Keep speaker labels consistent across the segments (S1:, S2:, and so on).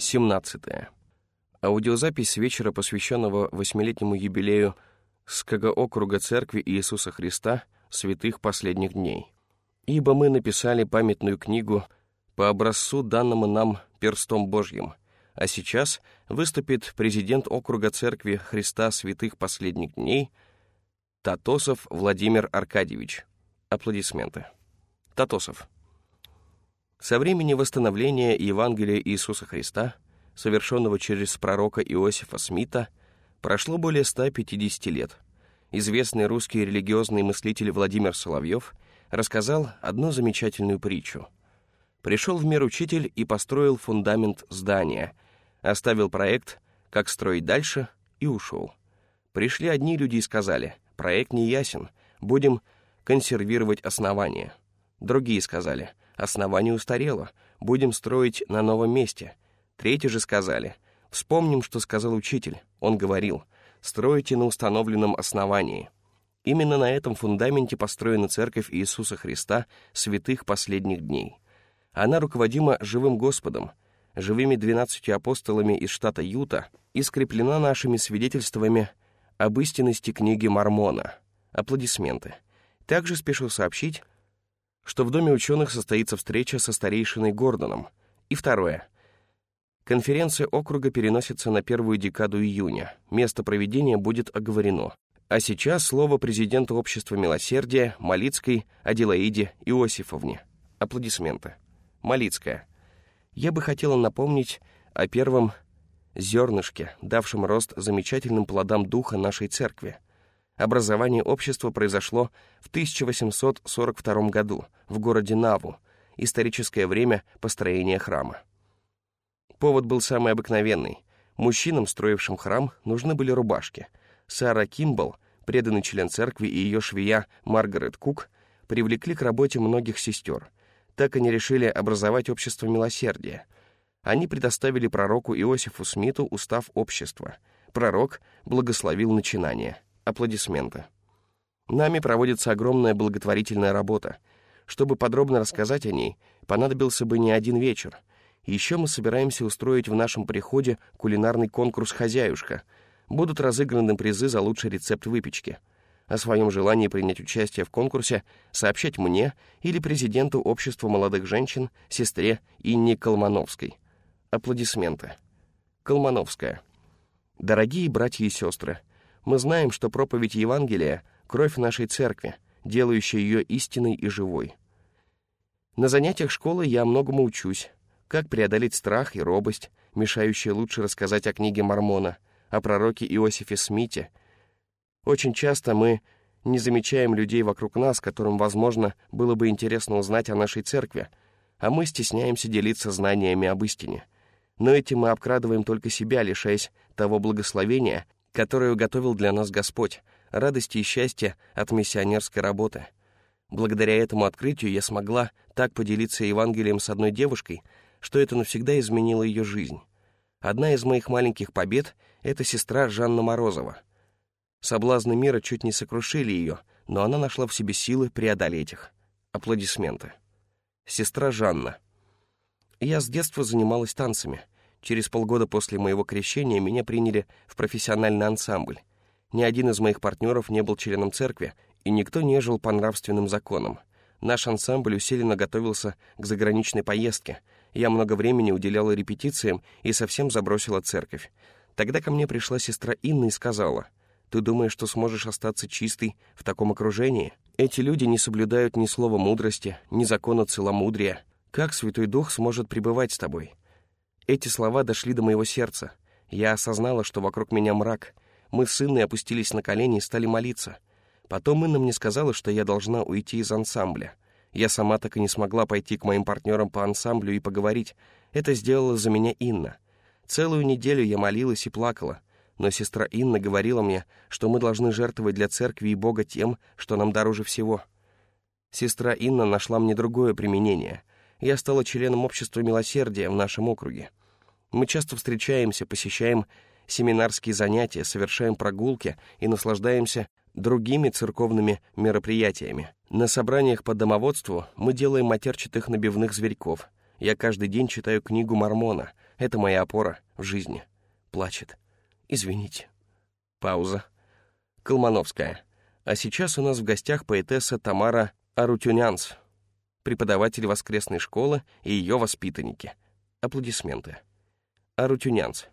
S1: 17. Аудиозапись вечера, посвященного восьмилетнему юбилею СКГ округа Церкви Иисуса Христа святых последних дней. Ибо мы написали памятную книгу по образцу, данному нам перстом Божьим, а сейчас выступит президент округа Церкви Христа святых последних дней Татосов Владимир Аркадьевич. Аплодисменты. Татосов. Со времени восстановления Евангелия Иисуса Христа, совершенного через пророка Иосифа Смита, прошло более 150 лет. Известный русский религиозный мыслитель Владимир Соловьев рассказал одну замечательную притчу. Пришел в мир учитель и построил фундамент здания, оставил проект, как строить дальше, и ушел. Пришли одни люди и сказали, проект не ясен, будем консервировать основание. Другие сказали, Основание устарело. Будем строить на новом месте. Третьи же сказали. Вспомним, что сказал учитель. Он говорил, стройте на установленном основании. Именно на этом фундаменте построена церковь Иисуса Христа святых последних дней. Она руководима живым Господом, живыми двенадцатью апостолами из штата Юта и скреплена нашими свидетельствами об истинности книги Мормона. Аплодисменты. Также спешу сообщить, что в Доме ученых состоится встреча со старейшиной Гордоном. И второе. Конференция округа переносится на первую декаду июня. Место проведения будет оговорено. А сейчас слово президенту Общества Милосердия Малицкой Аделаиде Иосифовне. Аплодисменты. Малицкая. Я бы хотела напомнить о первом зернышке, давшем рост замечательным плодам духа нашей церкви — Образование общества произошло в 1842 году в городе Наву, историческое время построения храма. Повод был самый обыкновенный. Мужчинам, строившим храм, нужны были рубашки. Сара Кимбл, преданный член церкви, и ее швея Маргарет Кук привлекли к работе многих сестер. Так они решили образовать общество милосердия. Они предоставили пророку Иосифу Смиту устав общества. Пророк благословил начинание — Аплодисменты. Нами проводится огромная благотворительная работа. Чтобы подробно рассказать о ней, понадобился бы не один вечер. Еще мы собираемся устроить в нашем приходе кулинарный конкурс «Хозяюшка». Будут разыграны призы за лучший рецепт выпечки. О своем желании принять участие в конкурсе сообщать мне или президенту Общества молодых женщин, сестре Инне Колмановской. Аплодисменты. Колмановская. Дорогие братья и сестры, мы знаем, что проповедь Евангелия — кровь нашей церкви, делающая ее истинной и живой. На занятиях школы я многому учусь, как преодолеть страх и робость, мешающие лучше рассказать о книге Мормона, о пророке Иосифе Смите. Очень часто мы не замечаем людей вокруг нас, которым, возможно, было бы интересно узнать о нашей церкви, а мы стесняемся делиться знаниями об истине. Но этим мы обкрадываем только себя, лишаясь того благословения, которую готовил для нас Господь, радости и счастья от миссионерской работы. Благодаря этому открытию я смогла так поделиться Евангелием с одной девушкой, что это навсегда изменило ее жизнь. Одна из моих маленьких побед — это сестра Жанна Морозова. Соблазны мира чуть не сокрушили ее, но она нашла в себе силы преодолеть их. Аплодисменты. Сестра Жанна. Я с детства занималась танцами — Через полгода после моего крещения меня приняли в профессиональный ансамбль. Ни один из моих партнеров не был членом церкви, и никто не жил по нравственным законам. Наш ансамбль усиленно готовился к заграничной поездке. Я много времени уделяла репетициям и совсем забросила церковь. Тогда ко мне пришла сестра Инна и сказала, «Ты думаешь, что сможешь остаться чистой в таком окружении? Эти люди не соблюдают ни слова мудрости, ни закона целомудрия. Как Святой Дух сможет пребывать с тобой?» Эти слова дошли до моего сердца. Я осознала, что вокруг меня мрак. Мы с Инной опустились на колени и стали молиться. Потом Инна мне сказала, что я должна уйти из ансамбля. Я сама так и не смогла пойти к моим партнерам по ансамблю и поговорить. Это сделала за меня Инна. Целую неделю я молилась и плакала. Но сестра Инна говорила мне, что мы должны жертвовать для церкви и Бога тем, что нам дороже всего. Сестра Инна нашла мне другое применение. Я стала членом общества милосердия в нашем округе. Мы часто встречаемся, посещаем семинарские занятия, совершаем прогулки и наслаждаемся другими церковными мероприятиями. На собраниях по домоводству мы делаем матерчатых набивных зверьков. Я каждый день читаю книгу Мормона. Это моя опора в жизни. Плачет. Извините. Пауза. Колмановская. А сейчас у нас в гостях поэтесса Тамара Арутюнянц, преподаватель воскресной школы и ее воспитанники. Аплодисменты. Арутюнянц.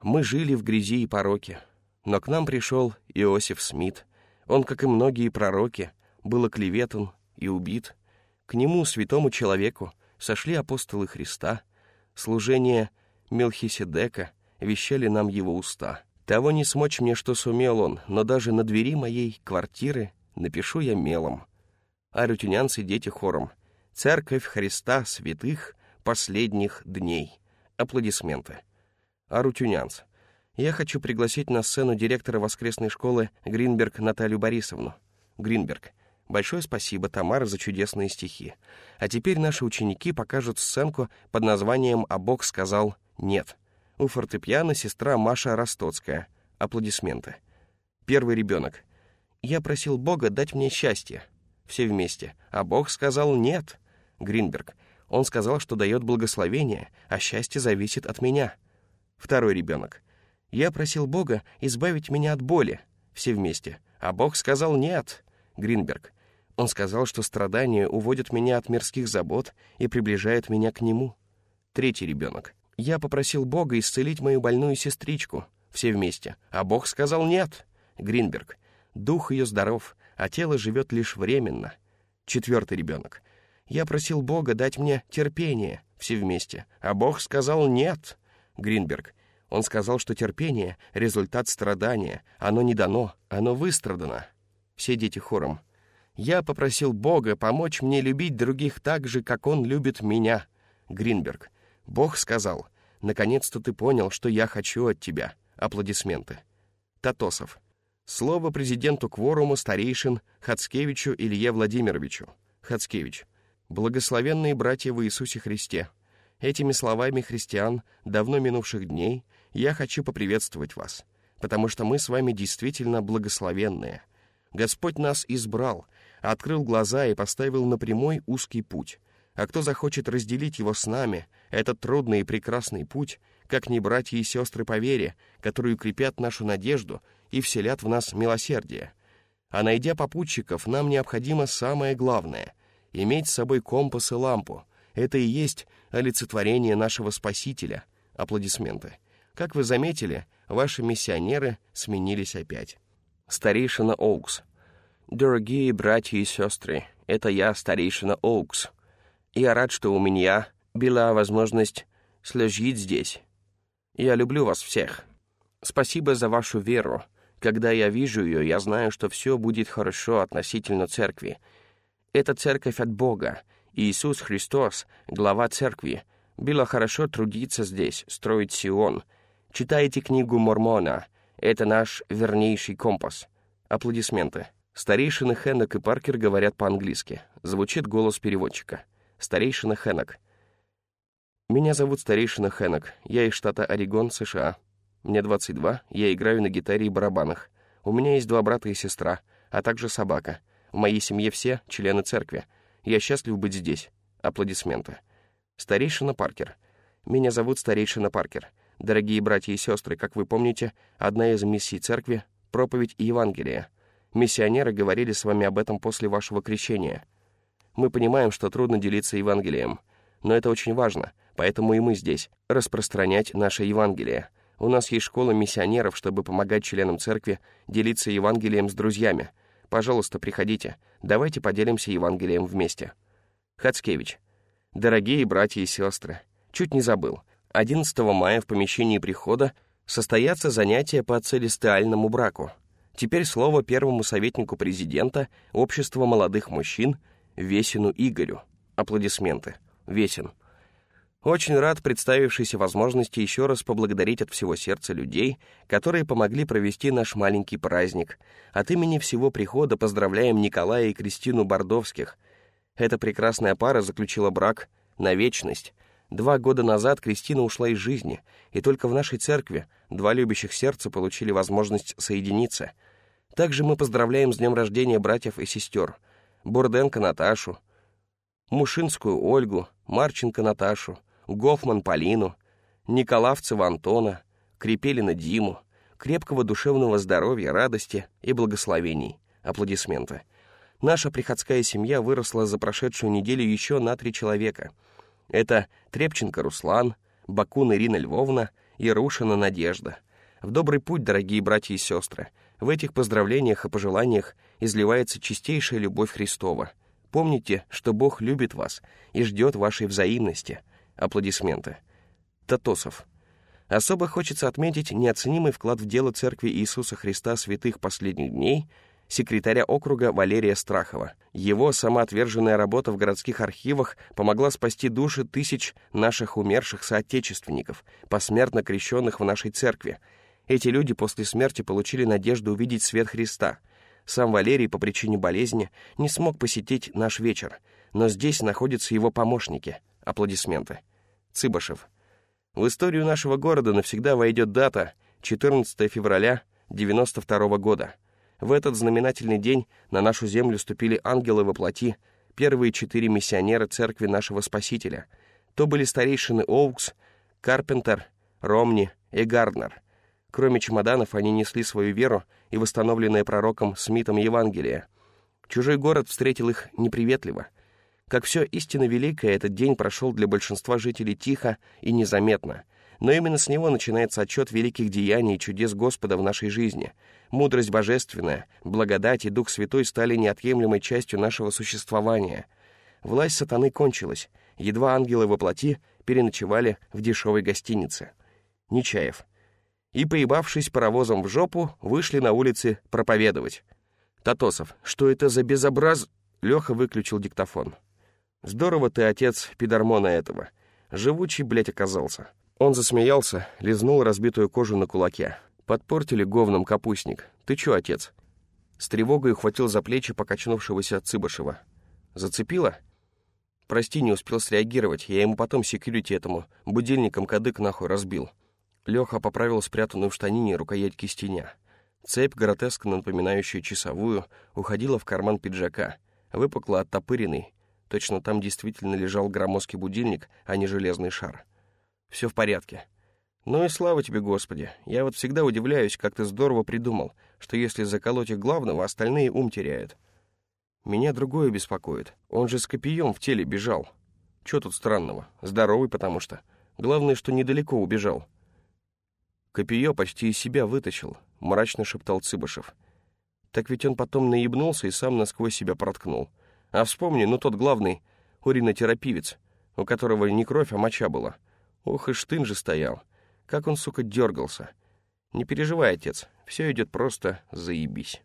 S1: Мы жили в грязи и пороке, но к нам пришел Иосиф Смит. Он, как и многие пророки, был оклеветан и убит. К нему, святому человеку, сошли апостолы Христа. Служение Мелхиседека вещали нам его уста. Того не смочь мне, что сумел он, но даже на двери моей квартиры напишу я мелом. Арютюнянцы дети хором. Церковь Христа святых последних дней. Аплодисменты. Арутюнянц. Я хочу пригласить на сцену директора воскресной школы Гринберг Наталью Борисовну. Гринберг. Большое спасибо, Тамара, за чудесные стихи. А теперь наши ученики покажут сценку под названием «А Бог сказал нет». У фортепиано сестра Маша Ростоцкая. Аплодисменты. Первый ребенок. Я просил Бога дать мне счастье. Все вместе. А Бог сказал нет. Гринберг. Он сказал, что дает благословение, а счастье зависит от меня. Второй ребенок. Я просил Бога избавить меня от боли. Все вместе. А Бог сказал «нет». Гринберг. Он сказал, что страдания уводят меня от мирских забот и приближают меня к Нему. Третий ребенок. Я попросил Бога исцелить мою больную сестричку. Все вместе. А Бог сказал «нет». Гринберг. Дух ее здоров, а тело живет лишь временно. Четвертый ребенок. Я просил Бога дать мне терпение. Все вместе. А Бог сказал «нет». Гринберг. Он сказал, что терпение — результат страдания. Оно не дано, оно выстрадано. Все дети хором. Я попросил Бога помочь мне любить других так же, как Он любит меня. Гринберг. Бог сказал, «Наконец-то ты понял, что я хочу от тебя». Аплодисменты. Татосов. Слово президенту кворума старейшин Хацкевичу Илье Владимировичу. Хацкевич. Благословенные братья в Иисусе Христе. Этими словами христиан давно минувших дней я хочу поприветствовать вас, потому что мы с вами действительно благословенные. Господь нас избрал, открыл глаза и поставил на прямой узкий путь. А кто захочет разделить его с нами, этот трудный и прекрасный путь, как не братья и сестры по вере, которые укрепят нашу надежду и вселят в нас милосердие. А найдя попутчиков, нам необходимо самое главное — иметь с собой компас и лампу. Это и есть олицетворение нашего Спасителя. Аплодисменты. Как вы заметили, ваши миссионеры сменились опять. Старейшина Оукс. Дорогие братья и сестры, это я, старейшина Оукс. Я рад, что у меня была возможность служить здесь. Я люблю вас всех. Спасибо за вашу веру. Когда я вижу ее, я знаю, что все будет хорошо относительно церкви. Это церковь от Бога. Иисус Христос, глава церкви. Было хорошо трудиться здесь, строить Сион. Читайте книгу Мормона. Это наш вернейший компас. Аплодисменты. Старейшины Хеннок и Паркер говорят по-английски. Звучит голос переводчика. Старейшина Хеннок. Меня зовут Старейшина Хеннок. Я из штата Орегон, США. Мне 22, я играю на гитаре и барабанах. У меня есть два брата и сестра, а также собака. В моей семье все члены церкви. Я счастлив быть здесь. Аплодисменты. Старейшина Паркер. Меня зовут Старейшина Паркер. Дорогие братья и сестры, как вы помните, одна из миссий церкви — проповедь и Евангелие. Миссионеры говорили с вами об этом после вашего крещения. Мы понимаем, что трудно делиться Евангелием, но это очень важно, поэтому и мы здесь — распространять наше Евангелие — у нас есть школа миссионеров, чтобы помогать членам церкви делиться Евангелием с друзьями. Пожалуйста, приходите. Давайте поделимся Евангелием вместе. Хацкевич. Дорогие братья и сестры, чуть не забыл. 11 мая в помещении прихода состоятся занятия по целестиальному браку. Теперь слово первому советнику президента Общества молодых мужчин Весину Игорю. Аплодисменты. Весин. Очень рад представившейся возможности еще раз поблагодарить от всего сердца людей, которые помогли провести наш маленький праздник. От имени всего прихода поздравляем Николая и Кристину Бордовских. Эта прекрасная пара заключила брак на вечность. Два года назад Кристина ушла из жизни, и только в нашей церкви два любящих сердца получили возможность соединиться. Также мы поздравляем с днем рождения братьев и сестер. Бурденко Наташу, Мушинскую Ольгу, Марченко Наташу, Гофман Полину, Николавцева Антона, Крепелина Диму, крепкого душевного здоровья, радости и благословений. Аплодисменты. Наша приходская семья выросла за прошедшую неделю еще на три человека. Это Трепченко Руслан, Бакун Ирина Львовна и Рушина Надежда. В добрый путь, дорогие братья и сестры. В этих поздравлениях и пожеланиях изливается чистейшая любовь Христова. Помните, что Бог любит вас и ждет вашей взаимности. Аплодисменты. Татосов. Особо хочется отметить неоценимый вклад в дело Церкви Иисуса Христа святых последних дней секретаря округа Валерия Страхова. Его самоотверженная работа в городских архивах помогла спасти души тысяч наших умерших соотечественников, посмертно крещенных в нашей церкви. Эти люди после смерти получили надежду увидеть свет Христа. Сам Валерий по причине болезни не смог посетить наш вечер, но здесь находятся его помощники. Аплодисменты. Цыбашев. В историю нашего города навсегда войдет дата 14 февраля 92 года. В этот знаменательный день на нашу землю ступили ангелы во плоти, первые четыре миссионера церкви нашего Спасителя. То были старейшины Оукс, Карпентер, Ромни и Гарднер. Кроме чемоданов, они несли свою веру и восстановленное пророком Смитом Евангелие. Чужой город встретил их неприветливо — как все истинно великое, этот день прошел для большинства жителей тихо и незаметно. Но именно с него начинается отчет великих деяний и чудес Господа в нашей жизни. Мудрость божественная, благодать и Дух Святой стали неотъемлемой частью нашего существования. Власть сатаны кончилась. Едва ангелы во плоти переночевали в дешевой гостинице. Нечаев. И, поебавшись паровозом в жопу, вышли на улицы проповедовать. Татосов. Что это за безобраз... Леха выключил диктофон. Здорово ты, отец, пидормона этого. Живучий, блядь, оказался. Он засмеялся, лизнул разбитую кожу на кулаке. Подпортили говном капустник. Ты чё, отец? С тревогой ухватил за плечи покачнувшегося Цыбышева. Зацепило? Прости, не успел среагировать. Я ему потом секьюрити этому будильником кадык нахуй разбил. Леха поправил спрятанную в штанине рукоять кистеня. Цепь, гротескно напоминающая часовую, уходила в карман пиджака, выпукла оттопыренный, Точно там действительно лежал громоздкий будильник, а не железный шар. Все в порядке. Ну и слава тебе, Господи. Я вот всегда удивляюсь, как ты здорово придумал, что если заколоть их главного, остальные ум теряют. Меня другое беспокоит. Он же с копьем в теле бежал. Че тут странного? Здоровый потому что. Главное, что недалеко убежал. Копье почти из себя вытащил, мрачно шептал Цыбышев. Так ведь он потом наебнулся и сам насквозь себя проткнул. А вспомни, ну тот главный уринотерапевец, у которого не кровь, а моча была. Ох и штын же стоял. Как он, сука, дергался. Не переживай, отец, все идет просто заебись.